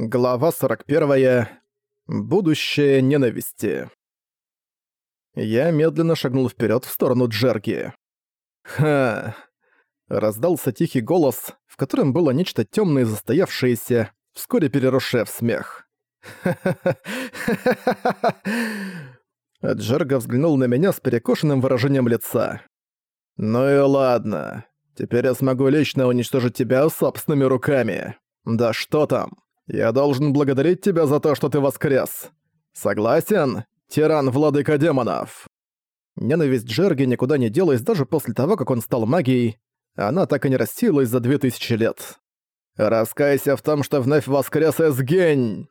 Глава 41. Будущее ненависти. Я медленно шагнул вперед в сторону Джерги. Ха. Раздался тихий голос, в котором было нечто темное и застоявшееся, вскоре переросшее в смех. Джерга взглянул на меня с перекошенным выражением лица. «Ну и ладно. Теперь я смогу лично уничтожить тебя собственными руками. Да что там?» Я должен благодарить тебя за то, что ты воскрес. Согласен, тиран-владыка демонов?» Ненависть Джерги никуда не делась даже после того, как он стал магией. Она так и не рассеялась за две тысячи лет. «Раскайся в том, что вновь воскрес Эсгень!»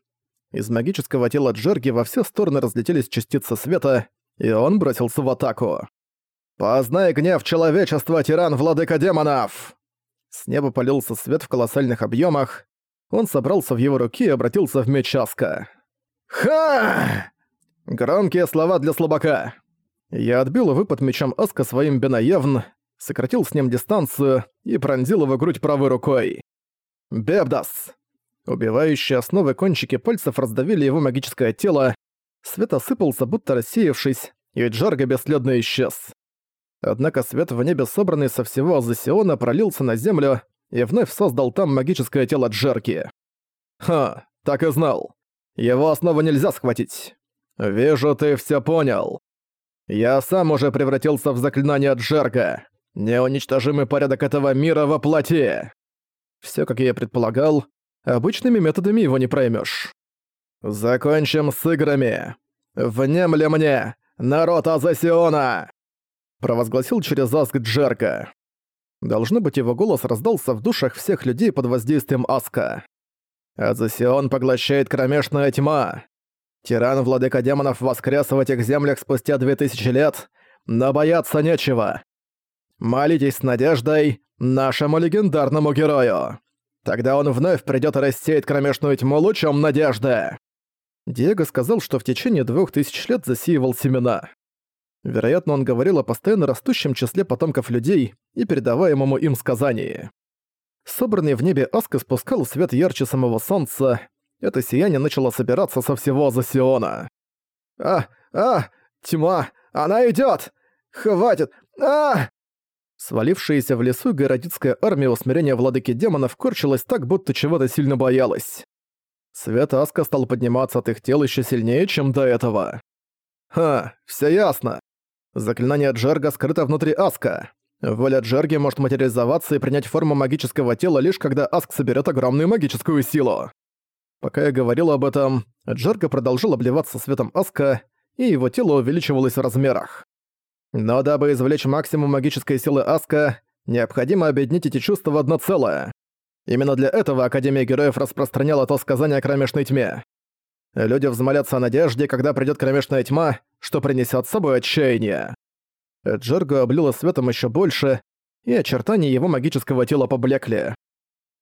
Из магического тела Джерги во все стороны разлетелись частицы света, и он бросился в атаку. «Познай гнев человечества, тиран-владыка демонов!» С неба полился свет в колоссальных объемах, он собрался в его руки и обратился в меч Аска. «Ха!» Громкие слова для слабака. Я отбил выпад мечом Аска своим Бенаевн, сократил с ним дистанцию и пронзил его грудь правой рукой. «Бебдас!» Убивающие основы кончики пальцев раздавили его магическое тело, свет осыпался, будто рассеявшись, и Джарга бесследно исчез. Однако свет в небе, собранный со всего Азосиона, пролился на землю, и вновь создал там магическое тело Джерки. Ха, так и знал. Его основу нельзя схватить. Вижу, ты все понял. Я сам уже превратился в заклинание Джерка. Неуничтожимый порядок этого мира во плоти. Все, как я предполагал, обычными методами его не проймешь. Закончим с играми. Внемли мне, народ Азасиона! Провозгласил через Аск Джерка. Должно быть, его голос раздался в душах всех людей под воздействием Аска. «Азосион поглощает кромешная тьма. Тиран-владыка демонов воскрес в этих землях спустя две тысячи лет, но бояться нечего. Молитесь с надеждой нашему легендарному герою. Тогда он вновь придёт и рассеет кромешную тьму лучом надежды». Диего сказал, что в течение двух тысяч лет засеивал семена. Вероятно, он говорил о постоянно растущем числе потомков людей и передаваемому им сказании. Собранный в небе Аска спускал свет ярче самого солнца. Это сияние начало собираться со всего Азосиона. «А! А! Тьма! Она идёт! Хватит! А!» Свалившаяся в лесу городицкая армия усмирения владыки демонов корчилась так, будто чего-то сильно боялась. Свет Аска стал подниматься от их тел ещё сильнее, чем до этого. «Ха, всё ясно. Заклинание Джерга скрыто внутри Аска. Воля Джерги может материализоваться и принять форму магического тела лишь когда Аск соберет огромную магическую силу. Пока я говорил об этом, Джерга продолжил обливаться светом Аска, и его тело увеличивалось в размерах. Но дабы извлечь максимум магической силы Аска, необходимо объединить эти чувства в одно целое. Именно для этого Академия Героев распространяла то сказание о кромешной тьме. Люди взмолятся о надежде, когда придёт кромешная тьма, что принесёт с собой отчаяние. Джерго облило светом ещё больше, и очертания его магического тела поблекли.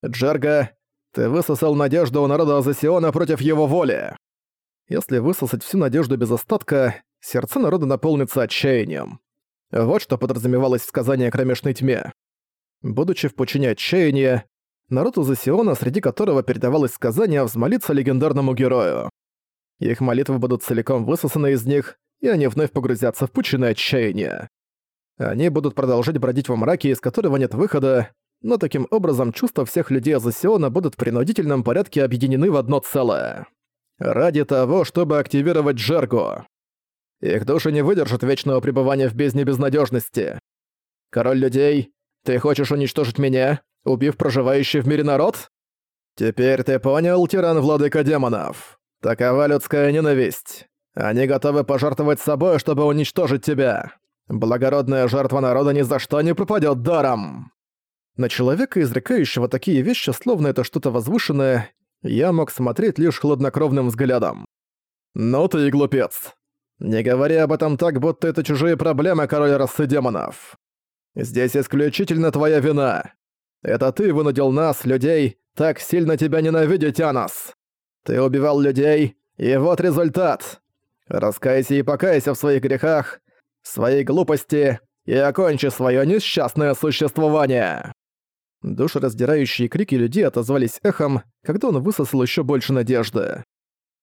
«Джерго, ты высосал надежду у народа Азосиона против его воли!» Если высосать всю надежду без остатка, сердце народа наполнится отчаянием. Вот что подразумевалось в сказании о кромешной тьме. Будучи в пучине отчаяния, народ Азосиона, среди которого передавалось сказание, взмолится легендарному герою. Их молитвы будут целиком высосаны из них, и они вновь погрузятся в пучины отчаяния. Они будут продолжать бродить во мраке, из которого нет выхода, но таким образом чувства всех людей Азосиона будут в принудительном порядке объединены в одно целое. Ради того, чтобы активировать Джергу. Их души не выдержат вечного пребывания в бездне безнадежности. Король людей, ты хочешь уничтожить меня, убив проживающий в мире народ? Теперь ты понял, тиран-владыка демонов. Такова людская ненависть. Они готовы пожертвовать собой, чтобы уничтожить тебя. Благородная жертва народа ни за что не пропадет даром. На человека, изрекающего такие вещи, словно это что-то возвышенное, я мог смотреть лишь хладнокровным взглядом. «Ну ты и глупец. Не говори об этом так, будто это чужие проблемы, король расы демонов. Здесь исключительно твоя вина. Это ты вынудил нас, людей, так сильно тебя ненавидеть, Анас. Ты убивал людей, и вот результат. Раскайся и покайся в своих грехах, своей глупости и окончи свое несчастное существование. Душераздирающие крики людей отозвались эхом, когда он высосал еще больше надежды.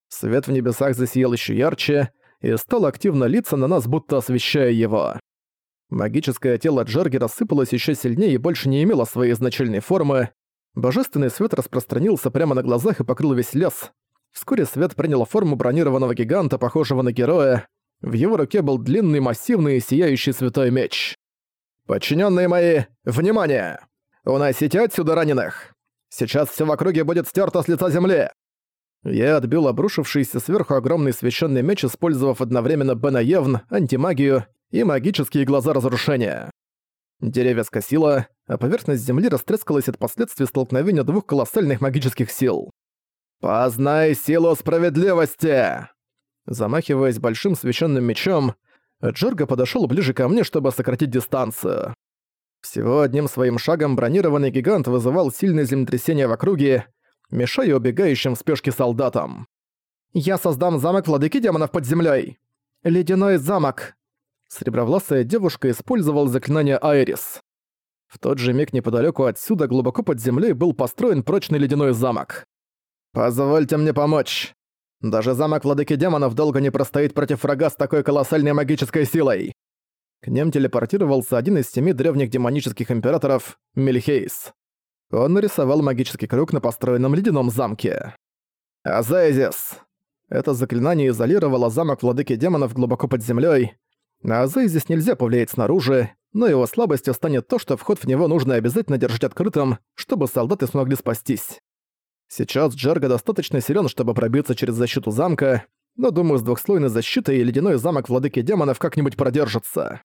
Свет в небесах засиял еще ярче и стал активно литься на нас, будто освещая его. Магическое тело Джерги рассыпалось еще сильнее и больше не имело своей изначальной формы. Божественный свет распространился прямо на глазах и покрыл весь лес. Вскоре свет принял форму бронированного гиганта, похожего на героя. В его руке был длинный, массивный и сияющий святой меч. «Подчиненные мои, внимание! Уносите отсюда раненых! Сейчас все в округе будет стерто с лица земли!» Я отбил обрушившийся сверху огромный священный меч, использовав одновременно Бенаевн, антимагию и магические глаза разрушения. Деревья скосило, а поверхность земли растрескалась от последствий столкновения двух колоссальных магических сил. «Познай силу справедливости!» Замахиваясь большим священным мечом, Джорга подошел ближе ко мне, чтобы сократить дистанцию. Всего одним своим шагом бронированный гигант вызывал сильное землетрясение в округе, мешая убегающим в спешке солдатам. «Я создам замок владыки демонов под землей. Ледяной замок!» Сребровласая девушка использовала заклинание Айрис. В тот же миг неподалеку отсюда, глубоко под землей, был построен прочный ледяной замок. «Позвольте мне помочь. Даже замок владыки демонов долго не простоит против врага с такой колоссальной магической силой». К ним телепортировался один из семи древних демонических императоров — Мельхейс. Он нарисовал магический круг на построенном ледяном замке. «Азезис!» Это заклинание изолировало замок владыки демонов глубоко под землей, на Азей здесь нельзя повлиять снаружи, но его слабостью станет то, что вход в него нужно обязательно держать открытым, чтобы солдаты смогли спастись. Сейчас Джерга достаточно силен, чтобы пробиться через защиту замка, но, думаю, с двухслойной защитой и ледяной замок владыки демонов как-нибудь продержится.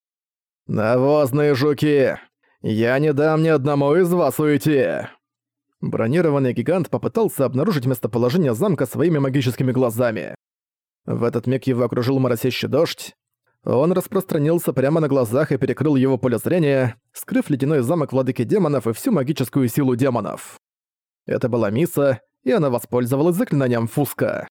«Навозные жуки! Я не дам ни одному из вас уйти!» Бронированный гигант попытался обнаружить местоположение замка своими магическими глазами. В этот миг его окружил моросящий дождь, он распространился прямо на глазах и перекрыл его поле зрения, скрыв ледяной замок владыки демонов и всю магическую силу демонов. Это была Миса, и она воспользовалась заклинанием Фуска.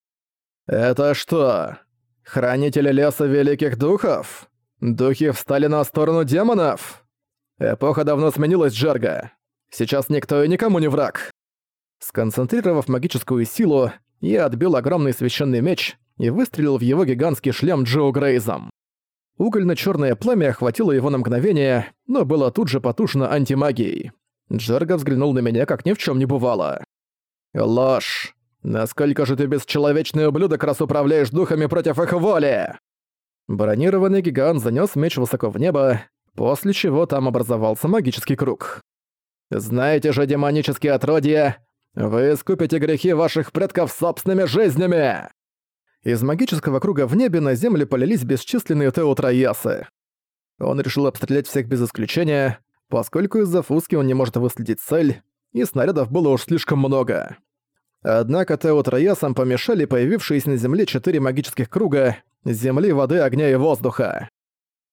«Это что? Хранители леса великих духов? Духи встали на сторону демонов? Эпоха давно сменилась, Джерга. Сейчас никто и никому не враг». Сконцентрировав магическую силу, я отбил огромный священный меч и выстрелил в его гигантский шлем Джо Грейзом. Угольно-чёрное пламя охватило его на мгновение, но было тут же потушено антимагией. Джерга взглянул на меня, как ни в чём не бывало. «Ложь! Насколько же ты бесчеловечный ублюдок, раз управляешь духами против их воли!» Бронированный гигант занёс меч высоко в небо, после чего там образовался магический круг. «Знаете же, демонические отродья, вы искупите грехи ваших предков собственными жизнями!» Из магического круга в небе на землю полились бесчисленные теутроясы. Он решил обстрелять всех без исключения, поскольку из-за фуски он не может выследить цель, и снарядов было уж слишком много. Однако теутроясам помешали появившиеся на земле четыре магических круга земли, воды, огня и воздуха.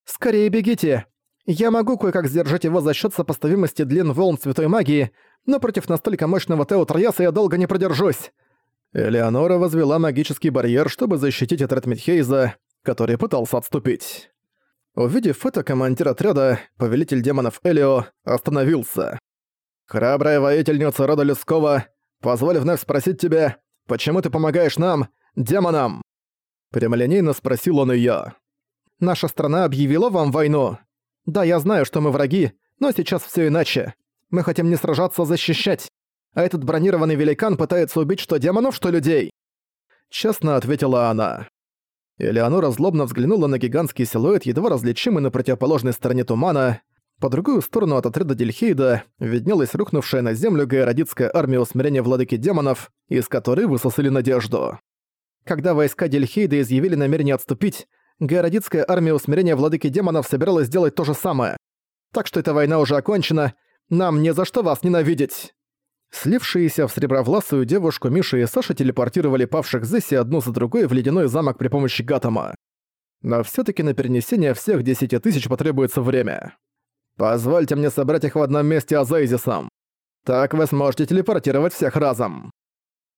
«Скорее бегите! Я могу кое-как сдержать его за счет сопоставимости длин волн святой магии, но против настолько мощного теутрояса я долго не продержусь. Элеонора возвела магический барьер, чтобы защитить отряд Митхейза, который пытался отступить. Увидев это, командир отряда, повелитель демонов Элио, остановился. «Храбрая воительница рода людского, позволь вновь спросить тебя, почему ты помогаешь нам, демонам?» Прямолинейно спросил он её. «Наша страна объявила вам войну. Да, я знаю, что мы враги, но сейчас всё иначе. Мы хотим не сражаться, а защищать а этот бронированный великан пытается убить что демонов, что людей?» Честно ответила она. Элеонора злобно взглянула на гигантский силуэт, едва различимый на противоположной стороне тумана. По другую сторону от отряда Дельхейда виднелась рухнувшая на землю гайродитская армия усмирения владыки демонов, из которой высосали надежду. Когда войска Дельхейда изъявили намерение отступить, гайродитская армия усмирения владыки демонов собиралась сделать то же самое. Так что эта война уже окончена, нам не за что вас ненавидеть. Слившиеся в сребровласую девушку Миша и Саша телепортировали павших Зесси одну за другой в ледяной замок при помощи Гатама. Но всё таки на перенесение всех десяти тысяч потребуется время. Позвольте мне собрать их в одном месте Азайзисом. Так вы сможете телепортировать всех разом.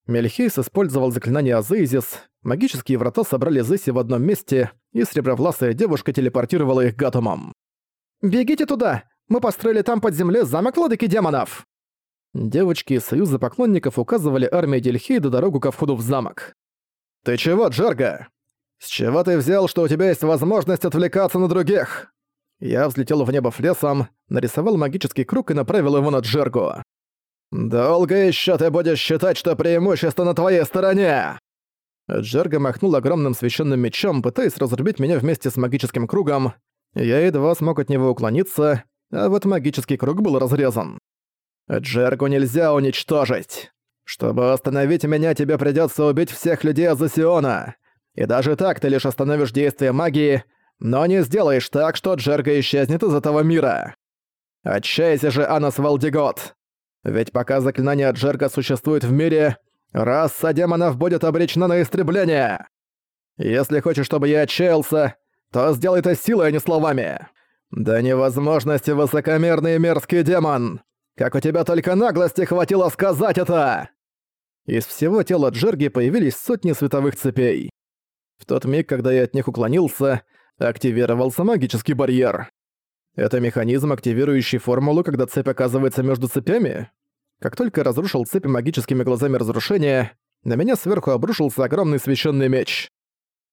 Мельхейс использовал заклинание Азейзис, магические врата собрали Зесси в одном месте, и сребровласая девушка телепортировала их Гатумом. «Бегите туда! Мы построили там под землей замок Ладыки Демонов!» Девочки из Союза поклонников указывали армии Дельхейда дорогу ко входу в замок. «Ты чего, Джерга? С чего ты взял, что у тебя есть возможность отвлекаться на других?» Я взлетел в небо флесом, нарисовал магический круг и направил его на Джергу. «Долго еще ты будешь считать, что преимущество на твоей стороне?» Джерга махнул огромным священным мечом, пытаясь разрубить меня вместе с магическим кругом. Я едва смог от него уклониться, а вот магический круг был разрезан. Джергу нельзя уничтожить. Чтобы остановить меня, тебе придётся убить всех людей Азосиона. И даже так ты лишь остановишь действие магии, но не сделаешь так, что Джерга исчезнет из этого мира. Отчайся же, Анас Валдигот. Ведь пока заклинание Джерга существует в мире, раса демонов будет обречена на истребление. Если хочешь, чтобы я отчаялся, то сделай это силой, а не словами. Да невозможности высокомерный мерзкий демон! Как у тебя только наглости хватило сказать это!» Из всего тела Джерги появились сотни световых цепей. В тот миг, когда я от них уклонился, активировался магический барьер. Это механизм, активирующий формулу, когда цепь оказывается между цепями? Как только разрушил цепи магическими глазами разрушения, на меня сверху обрушился огромный священный меч.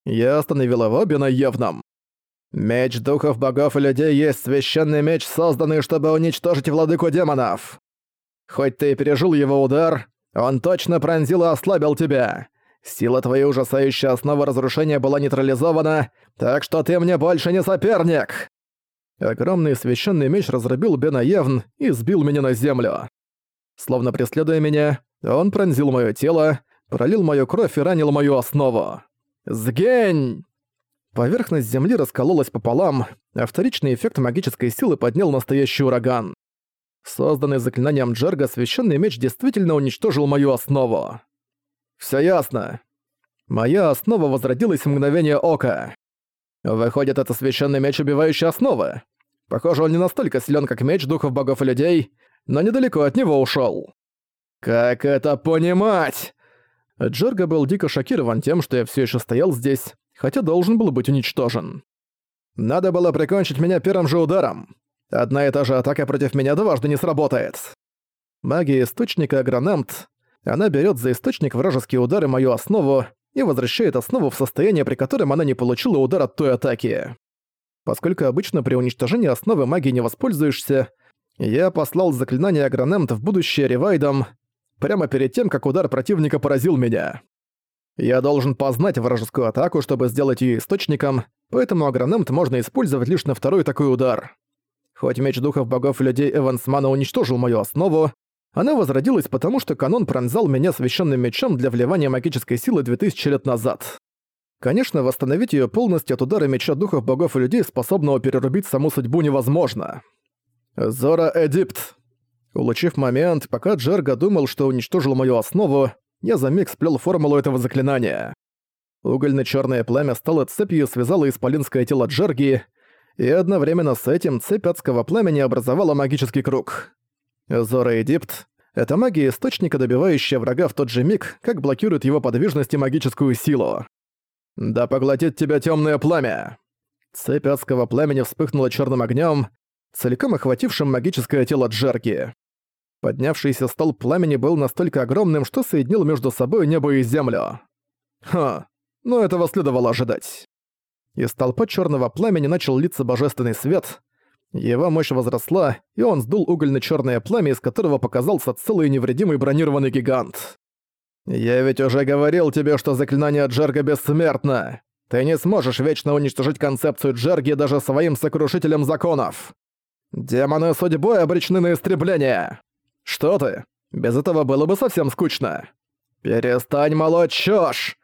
Я остановил его на явном. Меч духов богов и людей есть священный меч, созданный, чтобы уничтожить владыку демонов. Хоть ты и пережил его удар, он точно пронзил и ослабил тебя. Сила твоей ужасающей основы разрушения была нейтрализована, так что ты мне больше не соперник!» Огромный священный меч разрубил Бена Евн и сбил меня на землю. Словно преследуя меня, он пронзил моё тело, пролил мою кровь и ранил мою основу. «Сгень!» Поверхность Земли раскололась пополам, а вторичный эффект магической силы поднял настоящий ураган. Созданный заклинанием Джерга, священный меч действительно уничтожил мою основу. Все ясно. Моя основа возродилась в мгновение ока. Выходит, это священный меч, убивающий основы. Похоже, он не настолько силен, как меч духов богов и людей, но недалеко от него ушел. Как это понимать? Джерга был дико шокирован тем, что я все еще стоял здесь, хотя должен был быть уничтожен. Надо было прикончить меня первым же ударом. Одна и та же атака против меня дважды не сработает. Магия источника Агронамт. Она берет за источник вражеские удары мою основу и возвращает основу в состояние, при котором она не получила удар от той атаки. Поскольку обычно при уничтожении основы магии не воспользуешься, я послал заклинание Агронемт в будущее ревайдом прямо перед тем, как удар противника поразил меня. Я должен познать вражескую атаку, чтобы сделать ее источником, поэтому агрономт можно использовать лишь на второй такой удар. Хоть меч духов богов и людей Эвансмана уничтожил мою основу, она возродилась потому, что канон пронзал меня священным мечом для вливания магической силы 2000 лет назад. Конечно, восстановить ее полностью от удара меча духов богов и людей, способного перерубить саму судьбу, невозможно. Зора Эдипт. Улучив момент, пока Джерга думал, что уничтожил мою основу, я за миг сплел формулу этого заклинания. Угольно-чёрное пламя стало цепью и связало исполинское тело Джерги, и одновременно с этим цепь адского пламени образовала магический круг. Зора Эдипт — это магия источника, добивающая врага в тот же миг, как блокирует его подвижность и магическую силу. «Да поглотит тебя темное пламя!» Цепь адского пламени вспыхнула черным огнем, целиком охватившим магическое тело Джерги. Поднявшийся столб пламени был настолько огромным, что соединил между собой небо и землю. Ха, но этого следовало ожидать. Из столпа черного пламени начал литься божественный свет. Его мощь возросла, и он сдул угольно-черное пламя, из которого показался целый невредимый бронированный гигант. «Я ведь уже говорил тебе, что заклинание Джерга бессмертно. Ты не сможешь вечно уничтожить концепцию Джерги даже своим сокрушителем законов. Демоны судьбой обречены на истребление. «Что ты? Без этого было бы совсем скучно!» «Перестань молоть чушь!»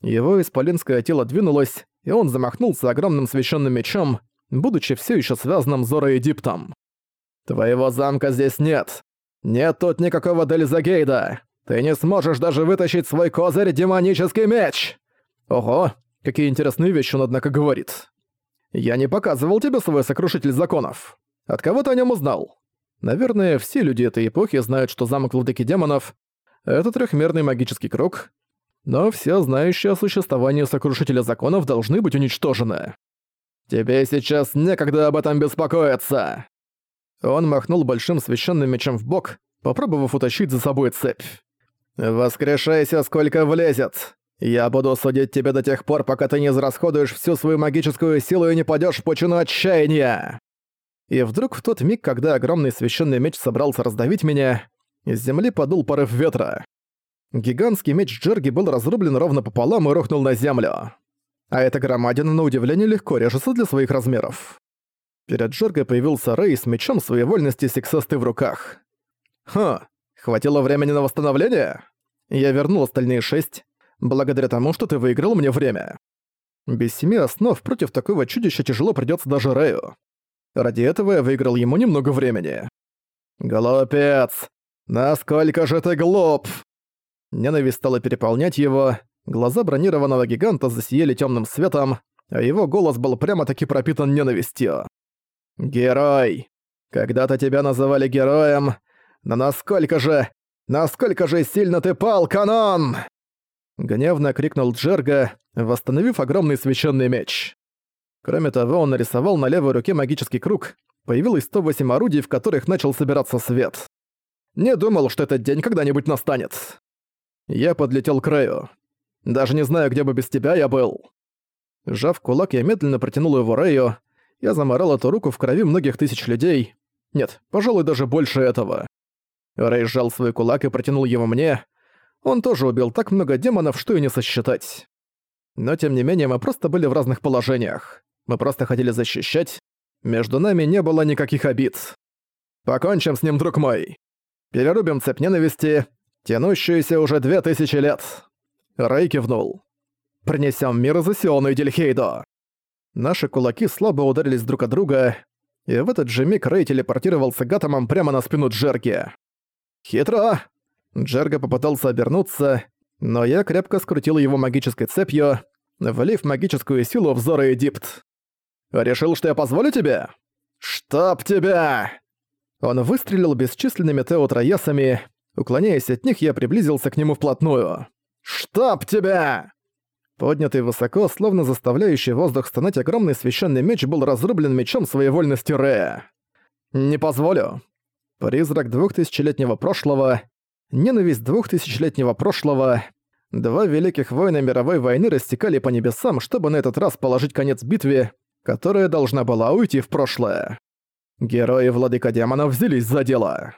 Его исполинское тело двинулось, и он замахнулся огромным священным мечом, будучи все еще связанным Зороэдиптом. «Твоего замка здесь нет. Нет тут никакого Дельзагейда. Ты не сможешь даже вытащить свой козырь демонический меч!» «Ого, какие интересные вещи он, однако, говорит. Я не показывал тебе свой сокрушитель законов. От кого ты о нем узнал?» Наверное, все люди этой эпохи знают, что замок Владыки Демонов — это трехмерный магический круг, но все знающие о существовании Сокрушителя Законов должны быть уничтожены. «Тебе сейчас некогда об этом беспокоиться!» Он махнул большим священным мечом в бок, попробовав утащить за собой цепь. «Воскрешайся, сколько влезет! Я буду судить тебя до тех пор, пока ты не израсходуешь всю свою магическую силу и не падёшь в пучину отчаяния!» И вдруг в тот миг, когда огромный священный меч собрался раздавить меня, из земли подул порыв ветра. Гигантский меч Джерги был разрублен ровно пополам и рухнул на землю. А эта громадина, на удивление, легко режется для своих размеров. Перед Джергой появился Рэй с мечом своей вольности сексасты в руках. «Ха, хватило времени на восстановление?» Я вернул остальные шесть, благодаря тому, что ты выиграл мне время. Без семи основ против такого чудища тяжело придётся даже Рэю. Ради этого я выиграл ему немного времени. «Глупец! Насколько же ты глуп!» Ненависть стала переполнять его, глаза бронированного гиганта засияли темным светом, а его голос был прямо-таки пропитан ненавистью. «Герой! Когда-то тебя называли героем, но насколько же... Насколько же сильно ты пал, Канон!» Гневно крикнул Джерга, восстановив огромный священный меч. Кроме того, он нарисовал на левой руке магический круг, появилось 108 орудий, в которых начал собираться свет. Не думал, что этот день когда-нибудь настанет. Я подлетел к краю. Даже не знаю, где бы без тебя я был. Сжав кулак, я медленно протянул его Рэю. Я заморал эту руку в крови многих тысяч людей. Нет, пожалуй, даже больше этого. Рэй сжал свой кулак и протянул его мне. Он тоже убил так много демонов, что и не сосчитать. Но тем не менее, мы просто были в разных положениях. Мы просто хотели защищать. Между нами не было никаких обид. Покончим с ним, друг мой. Перерубим цепь ненависти, тянущуюся уже две тысячи лет. Рэй кивнул. Принесем мир за Сиону и Дельхейдо. Наши кулаки слабо ударились друг от друга, и в этот же миг Рэй телепортировался Гатомом прямо на спину Джерги. «Хитро!» Джерга попытался обернуться, но я крепко скрутил его магической цепью, влив магическую силу в Зора Эдипт. «Решил, что я позволю тебе?» «Чтоб тебя!» Он выстрелил бесчисленными теотроясами. Уклоняясь от них, я приблизился к нему вплотную. «Чтоб тебя!» Поднятый высоко, словно заставляющий воздух стонать огромный священный меч был разрублен мечом своей вольности Рея. «Не позволю». Призрак двухтысячелетнего прошлого, ненависть двухтысячелетнего прошлого, два великих воина мировой войны растекали по небесам, чтобы на этот раз положить конец битве, которая должна была уйти в прошлое. Герои Владыка Демонов взялись за дело.